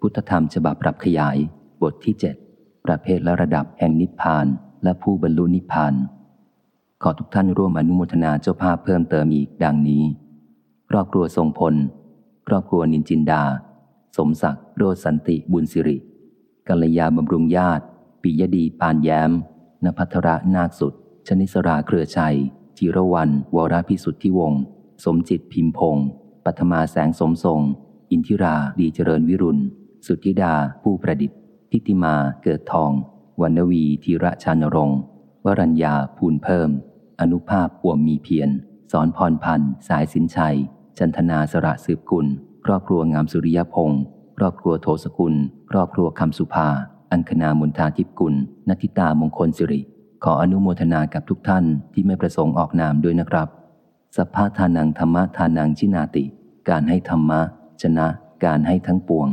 พุทธธรรมฉบับปรับขยาย บทที่ 7 ประเภทและระดับแห่งนิพพาน และผู้บรรลุนิพพาน ขอทุกท่านร่วมอนุโมทนาเจ้าภาพเพิ่มเติมอีกดังนี้ ครอบครัวทรงพล ครอบครัวนินจินดา สมศักดิ์โรสันติบุญสิริกัลยาบำรุงญาติ ปิยดีปานแย้มนภัทระนาคสุด ชนิสราเครือชัย จิรวัน วรพิสุทธิวงศ์ สมจิตพิมพงศ์ปัทมาแสงสมทรง อินทิราดีเจริญวิรุณ สุทธิดาผู้ประดิษฐ์ ทิติมาเกิดทอง วรรณวีธีระชานรงค์วรัญญาภูนเพิ่ม อนุภาพปวมมีเพียร สอนพรพันธ์ สายสินชัย จันทนาสระสืบกุล ครอบครัวงามสุริยพงศ์ครอบครัวโทสกุล ครอบครัวคำสุภา อังคณามุนทาทิพกุลนัทิตามงคลสิริ ขออนุโมทนากับทุกท่านที่ไม่ประสงค์ออกนามด้วยนะครับ สัพพะทานังธรรมะทานังชินาติ การให้ธรรมะชนะการให้ทั้งปวง